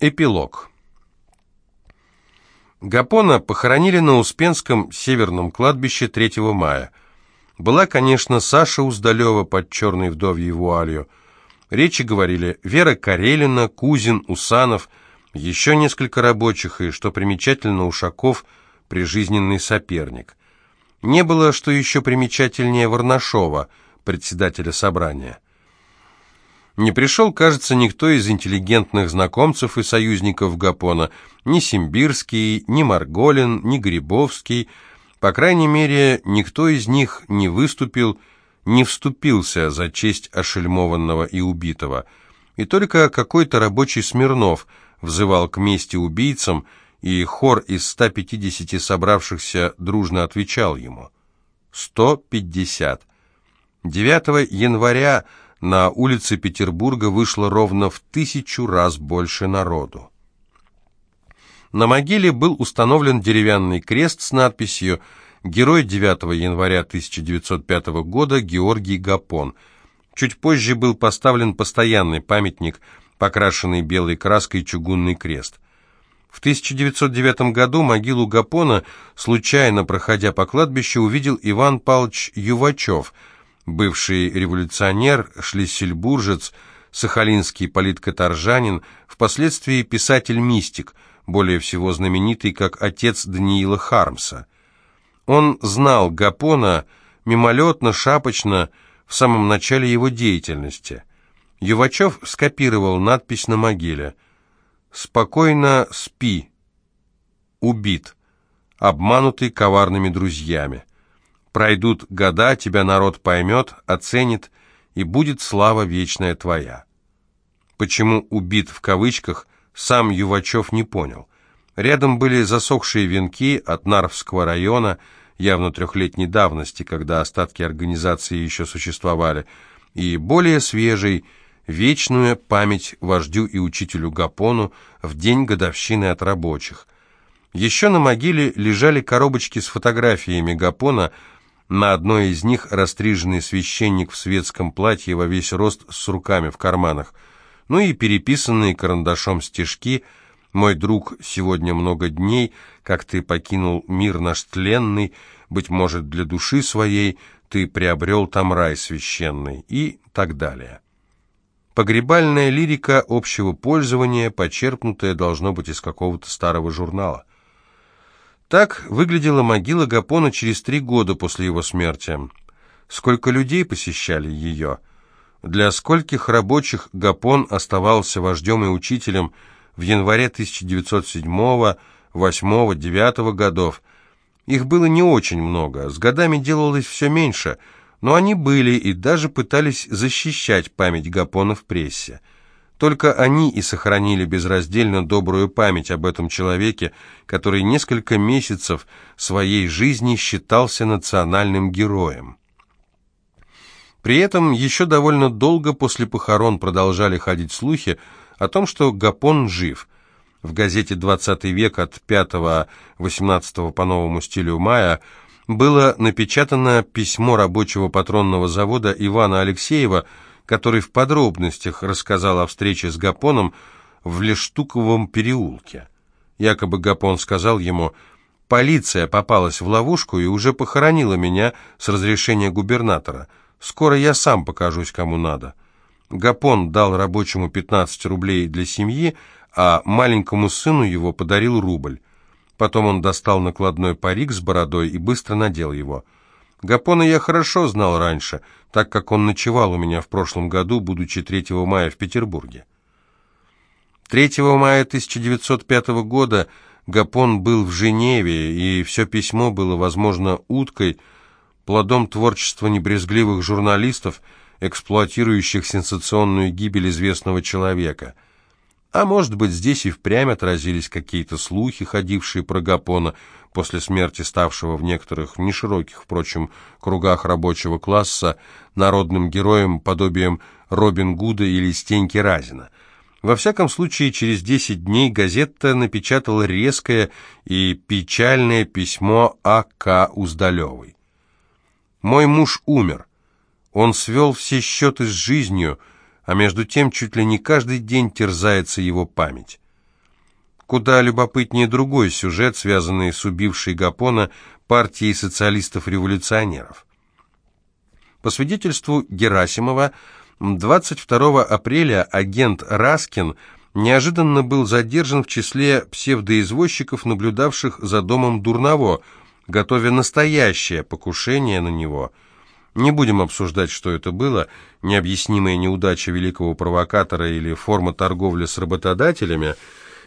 Эпилог. Гапона похоронили на Успенском северном кладбище 3 мая. Была, конечно, Саша Уздалева под черной вдовьей вуалью. Речи говорили Вера Карелина, Кузин, Усанов, еще несколько рабочих и, что примечательно, Ушаков, прижизненный соперник. Не было, что еще примечательнее, Варнашова, председателя собрания. Не пришел, кажется, никто из интеллигентных знакомцев и союзников Гапона, ни Симбирский, ни Марголин, ни Грибовский. По крайней мере, никто из них не выступил, не вступился за честь ошельмованного и убитого. И только какой-то рабочий Смирнов взывал к мести убийцам, и хор из 150 собравшихся дружно отвечал ему. 150. 9 января на улице Петербурга вышло ровно в тысячу раз больше народу. На могиле был установлен деревянный крест с надписью «Герой 9 января 1905 года Георгий Гапон». Чуть позже был поставлен постоянный памятник, покрашенный белой краской чугунный крест. В 1909 году могилу Гапона, случайно проходя по кладбищу, увидел Иван Павлович Ювачев – бывший революционер, шлиссельбуржец, сахалинский политкоторжанин, впоследствии писатель-мистик, более всего знаменитый как отец Даниила Хармса. Он знал Гапона мимолетно, шапочно, в самом начале его деятельности. Ювачев скопировал надпись на могиле «Спокойно спи, убит, обманутый коварными друзьями». Пройдут года, тебя народ поймет, оценит, и будет слава вечная твоя. Почему «убит» в кавычках, сам Ювачев не понял. Рядом были засохшие венки от Нарвского района, явно трехлетней давности, когда остатки организации еще существовали, и более свежий, вечную память вождю и учителю Гапону в день годовщины от рабочих. Еще на могиле лежали коробочки с фотографиями Гапона, на одной из них растриженный священник в светском платье во весь рост с руками в карманах. Ну и переписанные карандашом стишки «Мой друг, сегодня много дней, как ты покинул мир наш тленный, быть может, для души своей ты приобрел там рай священный» и так далее. Погребальная лирика общего пользования, почерпнутая, должно быть, из какого-то старого журнала. Так выглядела могила Гапона через три года после его смерти. Сколько людей посещали ее? Для скольких рабочих Гапон оставался вождем и учителем в январе 1907, 8, 9 годов? Их было не очень много, с годами делалось все меньше, но они были и даже пытались защищать память Гапона в прессе. Только они и сохранили безраздельно добрую память об этом человеке, который несколько месяцев своей жизни считался национальным героем. При этом еще довольно долго после похорон продолжали ходить слухи о том, что Гапон жив. В газете «20 век» от 5-18 по новому стилю мая было напечатано письмо рабочего патронного завода Ивана Алексеева, который в подробностях рассказал о встрече с Гапоном в Лештуковом переулке. Якобы Гапон сказал ему, «Полиция попалась в ловушку и уже похоронила меня с разрешения губернатора. Скоро я сам покажусь, кому надо». Гапон дал рабочему 15 рублей для семьи, а маленькому сыну его подарил рубль. Потом он достал накладной парик с бородой и быстро надел его – Гапона я хорошо знал раньше, так как он ночевал у меня в прошлом году, будучи 3 мая в Петербурге. 3 мая 1905 года Гапон был в Женеве, и все письмо было, возможно, уткой, плодом творчества небрезгливых журналистов, эксплуатирующих сенсационную гибель известного человека – а может быть, здесь и впрямь отразились какие-то слухи, ходившие про Гапона, после смерти ставшего в некоторых нешироких, впрочем, кругах рабочего класса народным героем, подобием Робин Гуда или Стеньки Разина. Во всяком случае, через десять дней газета напечатала резкое и печальное письмо А.К. Уздалевой. «Мой муж умер. Он свел все счеты с жизнью, а между тем чуть ли не каждый день терзается его память. Куда любопытнее другой сюжет, связанный с убившей Гапона партией социалистов-революционеров. По свидетельству Герасимова, 22 апреля агент Раскин неожиданно был задержан в числе псевдоизвозчиков, наблюдавших за домом Дурново, готовя настоящее покушение на него. Не будем обсуждать, что это было, необъяснимая неудача великого провокатора или форма торговли с работодателями.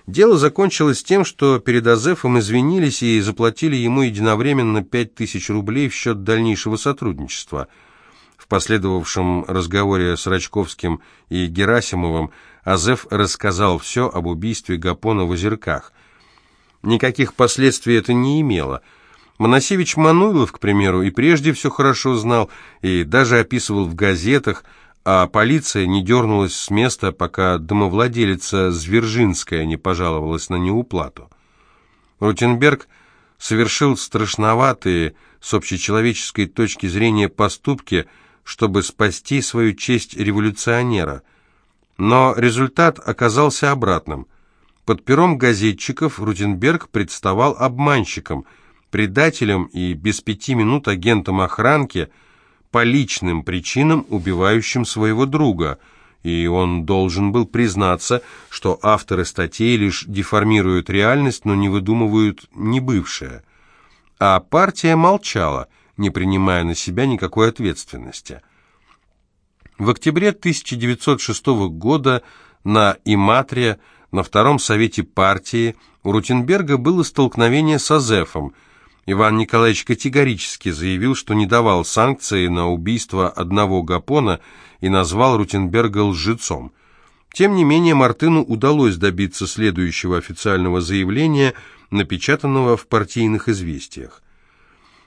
Дело закончилось тем, что перед Азефом извинились и заплатили ему единовременно 5000 рублей в счет дальнейшего сотрудничества – в последовавшем разговоре с Рачковским и Герасимовым Азеф рассказал все об убийстве Гапона в Озерках. Никаких последствий это не имело. Моносевич Мануилов, к примеру, и прежде все хорошо знал, и даже описывал в газетах, а полиция не дернулась с места, пока домовладелица Звержинская не пожаловалась на неуплату. Рутенберг совершил страшноватые, с общечеловеческой точки зрения, поступки – чтобы спасти свою честь революционера. Но результат оказался обратным. Под пером газетчиков Рутенберг представал обманщиком, предателем и без пяти минут агентом охранки, по личным причинам убивающим своего друга, и он должен был признаться, что авторы статей лишь деформируют реальность, но не выдумывают небывшее. А партия молчала – не принимая на себя никакой ответственности. В октябре 1906 года на Иматре, на Втором Совете партии, у Рутенберга было столкновение с Азефом. Иван Николаевич категорически заявил, что не давал санкции на убийство одного Гапона и назвал Рутенберга лжецом. Тем не менее, Мартыну удалось добиться следующего официального заявления, напечатанного в партийных известиях.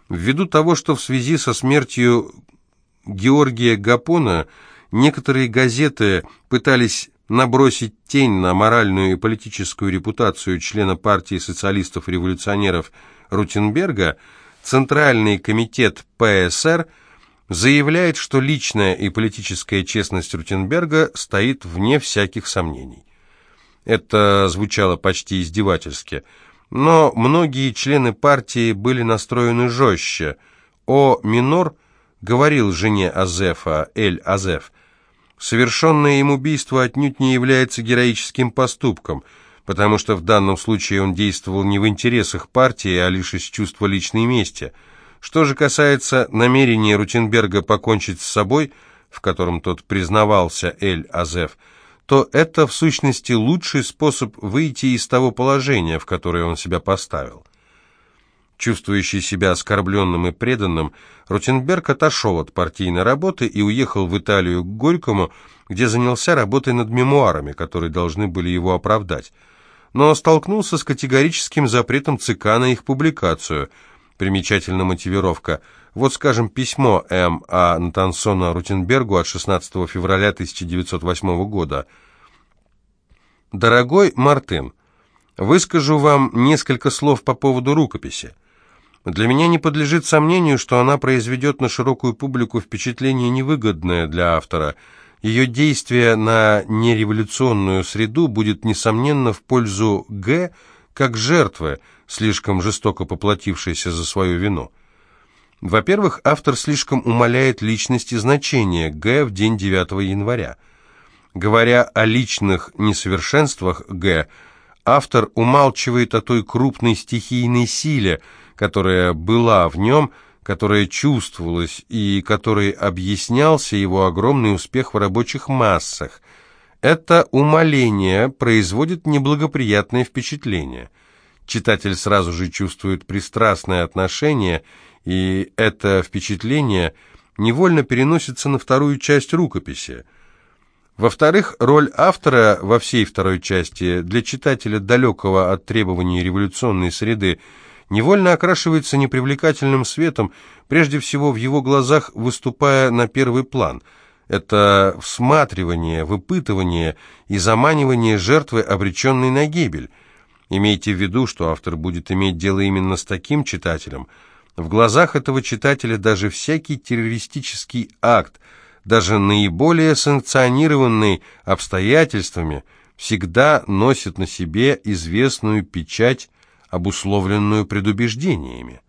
Ввиду того, что в связи со смертью Георгия Гапона некоторые газеты пытались набросить тень на моральную и политическую репутацию члена партии социалистов-революционеров Рутенберга, Центральный комитет ПСР заявляет, что личная и политическая честность Рутенберга стоит вне всяких сомнений. Это звучало почти издевательски – но многие члены партии были настроены жестче. О Минор говорил жене Азефа, Эль Азеф, совершенное им убийство отнюдь не является героическим поступком, потому что в данном случае он действовал не в интересах партии, а лишь из чувства личной мести. Что же касается намерения Рутенберга покончить с собой, в котором тот признавался Эль Азеф, то это, в сущности, лучший способ выйти из того положения, в которое он себя поставил. Чувствующий себя оскорбленным и преданным, Рутенберг отошел от партийной работы и уехал в Италию к Горькому, где занялся работой над мемуарами, которые должны были его оправдать. Но столкнулся с категорическим запретом ЦК на их публикацию. Примечательна мотивировка – вот, скажем, письмо М. А. Натансона Рутенбергу от 16 февраля 1908 года. «Дорогой Мартын, выскажу вам несколько слов по поводу рукописи. Для меня не подлежит сомнению, что она произведет на широкую публику впечатление невыгодное для автора. Ее действие на нереволюционную среду будет, несомненно, в пользу Г. как жертвы, слишком жестоко поплатившейся за свою вину». Во-первых, автор слишком умаляет личность и значение Г в день 9 января. Говоря о личных несовершенствах Г, автор умалчивает о той крупной стихийной силе, которая была в нем, которая чувствовалась и которой объяснялся его огромный успех в рабочих массах. Это умаление производит неблагоприятное впечатление. Читатель сразу же чувствует пристрастное отношение и это впечатление невольно переносится на вторую часть рукописи. Во-вторых, роль автора во всей второй части для читателя, далекого от требований революционной среды, невольно окрашивается непривлекательным светом, прежде всего в его глазах выступая на первый план. Это всматривание, выпытывание и заманивание жертвы, обреченной на гибель. Имейте в виду, что автор будет иметь дело именно с таким читателем – в глазах этого читателя даже всякий террористический акт, даже наиболее санкционированный обстоятельствами, всегда носит на себе известную печать, обусловленную предубеждениями.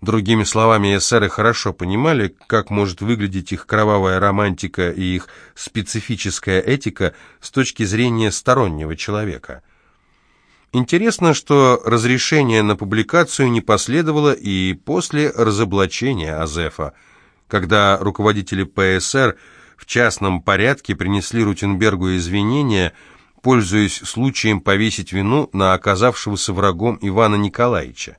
Другими словами, эсеры хорошо понимали, как может выглядеть их кровавая романтика и их специфическая этика с точки зрения стороннего человека. Интересно, что разрешение на публикацию не последовало и после разоблачения Азефа, когда руководители ПСР в частном порядке принесли Рутенбергу извинения, пользуясь случаем повесить вину на оказавшегося врагом Ивана Николаевича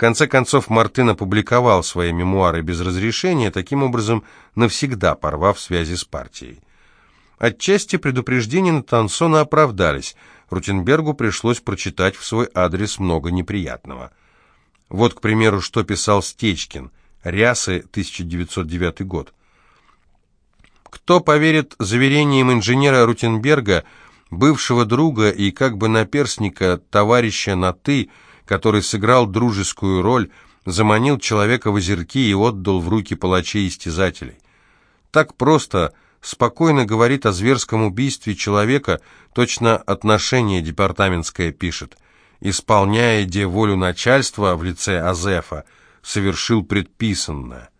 конце концов, Мартын опубликовал свои мемуары без разрешения, таким образом навсегда порвав связи с партией. Отчасти предупреждения Натансона оправдались. Рутенбергу пришлось прочитать в свой адрес много неприятного. Вот, к примеру, что писал Стечкин, Рясы, 1909 год. Кто поверит заверениям инженера Рутенберга, бывшего друга и как бы наперсника, товарища на «ты», который сыграл дружескую роль, заманил человека в озерки и отдал в руки палачей-истязателей. Так просто, спокойно говорит о зверском убийстве человека, точно отношение департаментское пишет. Исполняя де волю начальства в лице Азефа, совершил предписанное.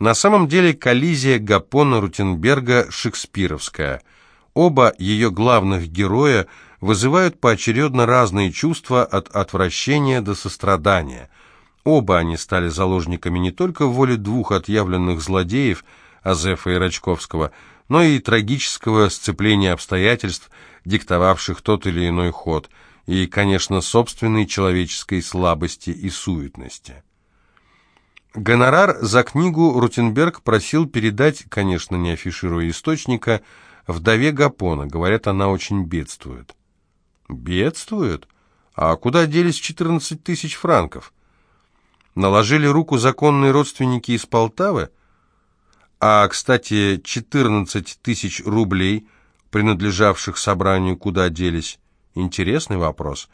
На самом деле коллизия Гапона Рутенберга шекспировская. Оба ее главных героя – вызывают поочередно разные чувства от отвращения до сострадания. Оба они стали заложниками не только воли двух отъявленных злодеев, Азефа и Рачковского, но и трагического сцепления обстоятельств, диктовавших тот или иной ход, и, конечно, собственной человеческой слабости и суетности. Гонорар за книгу Рутенберг просил передать, конечно, не афишируя источника, вдове Гапона, говорят, она очень бедствует. Бедствуют? А куда делись 14 тысяч франков? Наложили руку законные родственники из Полтавы? А, кстати, 14 тысяч рублей, принадлежавших собранию, куда делись? Интересный вопрос.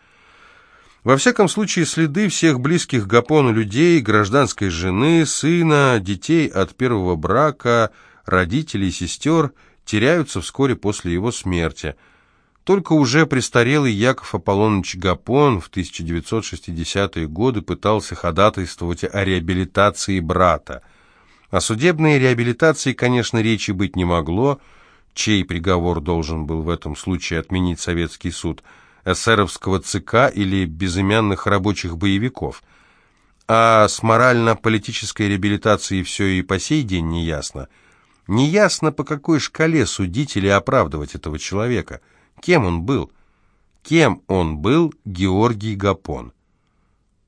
Во всяком случае, следы всех близких Гапону людей, гражданской жены, сына, детей от первого брака, родителей, сестер теряются вскоре после его смерти – только уже престарелый Яков Аполлоныч Гапон в 1960-е годы пытался ходатайствовать о реабилитации брата. О судебной реабилитации, конечно, речи быть не могло, чей приговор должен был в этом случае отменить советский суд, эсеровского ЦК или безымянных рабочих боевиков. А с морально-политической реабилитацией все и по сей день не ясно. Не ясно, по какой шкале судить или оправдывать этого человека – Кем он был? Кем он был, Георгий Гапон?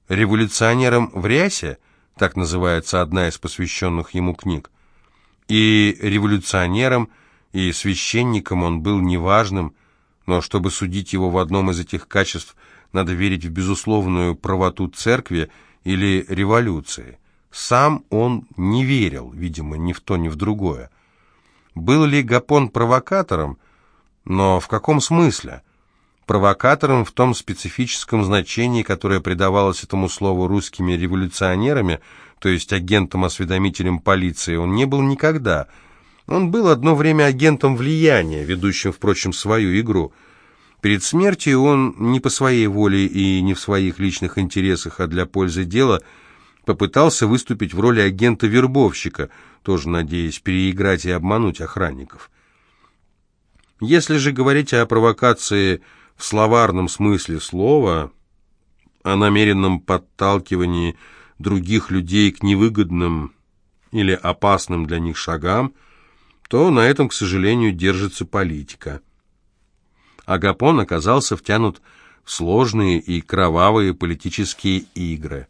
Революционером в рясе, так называется одна из посвященных ему книг. И революционером, и священником он был неважным, но чтобы судить его в одном из этих качеств, надо верить в безусловную правоту церкви или революции. Сам он не верил, видимо, ни в то, ни в другое. Был ли Гапон провокатором? Но в каком смысле? Провокатором в том специфическом значении, которое придавалось этому слову русскими революционерами, то есть агентом-осведомителем полиции, он не был никогда. Он был одно время агентом влияния, ведущим, впрочем, свою игру. Перед смертью он не по своей воле и не в своих личных интересах, а для пользы дела попытался выступить в роли агента-вербовщика, тоже надеясь переиграть и обмануть охранников. Если же говорить о провокации в словарном смысле слова, о намеренном подталкивании других людей к невыгодным или опасным для них шагам, то на этом, к сожалению, держится политика. Агапон оказался втянут в сложные и кровавые политические игры.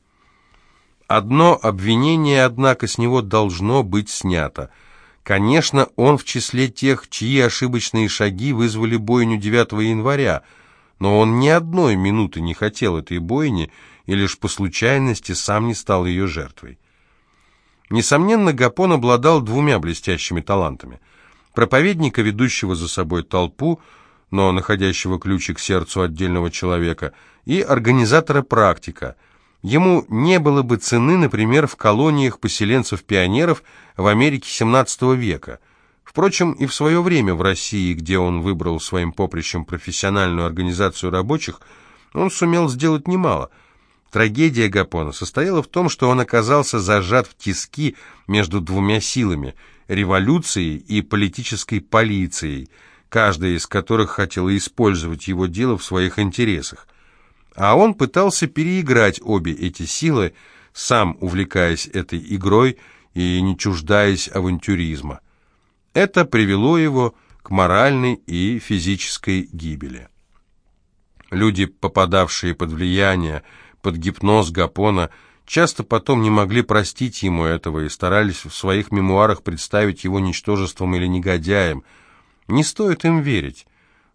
Одно обвинение, однако, с него должно быть снято – Конечно, он в числе тех, чьи ошибочные шаги вызвали бойню 9 января, но он ни одной минуты не хотел этой бойни и лишь по случайности сам не стал ее жертвой. Несомненно, Гапон обладал двумя блестящими талантами. Проповедника, ведущего за собой толпу, но находящего ключи к сердцу отдельного человека, и организатора-практика – Ему не было бы цены, например, в колониях поселенцев-пионеров в Америке XVII века. Впрочем, и в свое время в России, где он выбрал своим поприщем профессиональную организацию рабочих, он сумел сделать немало. Трагедия Гапона состояла в том, что он оказался зажат в тиски между двумя силами – революцией и политической полицией, каждая из которых хотела использовать его дело в своих интересах. А он пытался переиграть обе эти силы, сам увлекаясь этой игрой и не чуждаясь авантюризма. Это привело его к моральной и физической гибели. Люди, попадавшие под влияние, под гипноз Гапона, часто потом не могли простить ему этого и старались в своих мемуарах представить его ничтожеством или негодяем. Не стоит им верить,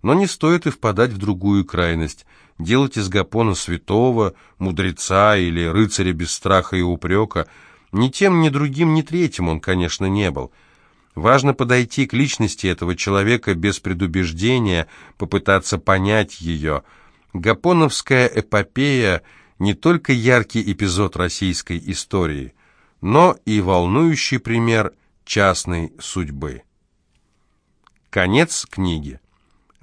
но не стоит и впадать в другую крайность, делать из Гапона святого, мудреца или рыцаря без страха и упрека. Ни тем, ни другим, ни третьим он, конечно, не был – Важно подойти к личности этого человека без предубеждения, попытаться понять ее. Гапоновская эпопея не только яркий эпизод российской истории, но и волнующий пример частной судьбы. Конец книги.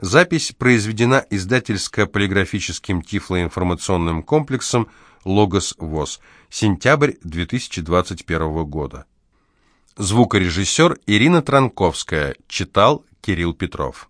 Запись произведена издательско-полиграфическим тифлоинформационным комплексом «Логос ВОЗ». Сентябрь 2021 года. Звукорежиссер Ирина Транковская. Читал Кирилл Петров.